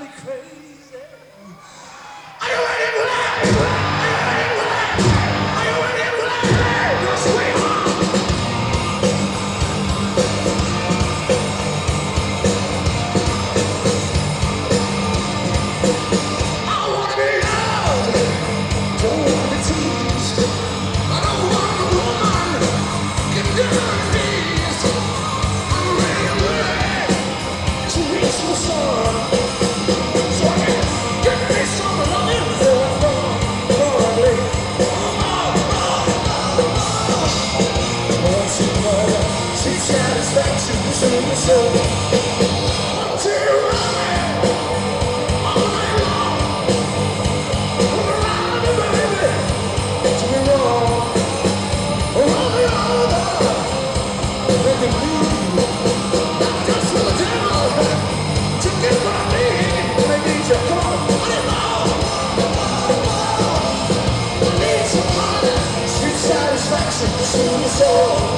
me crazy. Are you ready for? Are you ready for? Are you ready for that? Your. satisfaction to.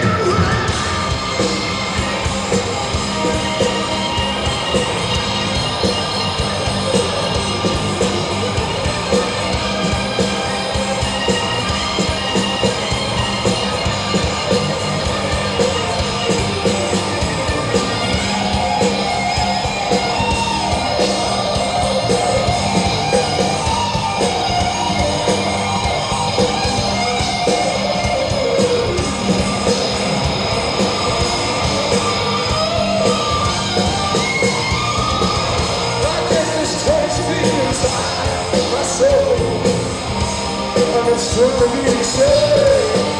Everybody's struggling, say.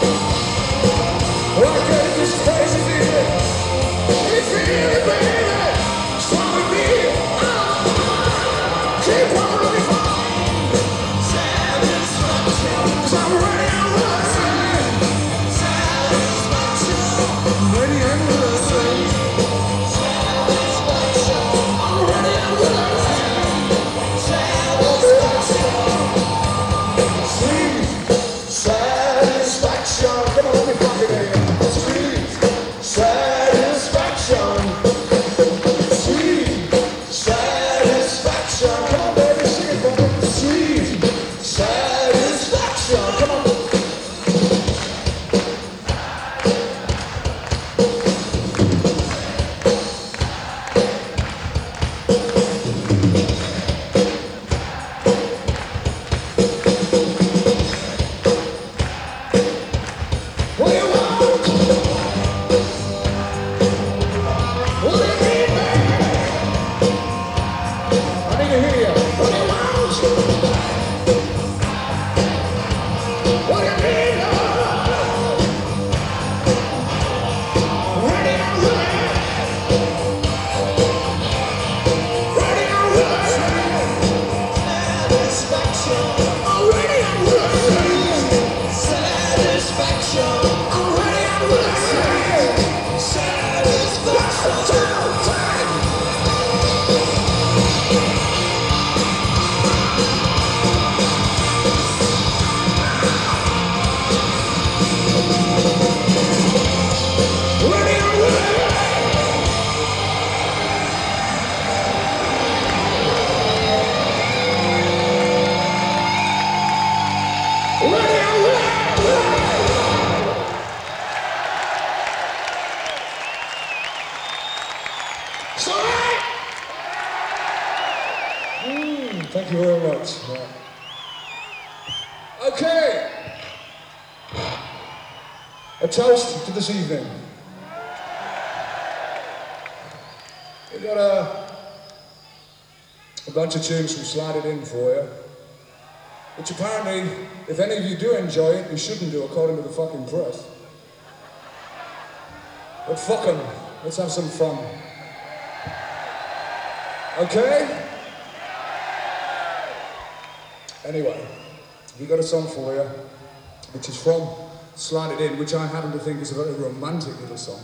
show. satisfaction. Bunch of tunes Slide It In for you. Which apparently, if any of you do enjoy it, you shouldn't do according to the fucking press. But fuck 'em. Let's have some fun. Okay? Anyway, we got a song for you, which is from Slide It In, which I happen to think is a very romantic little song.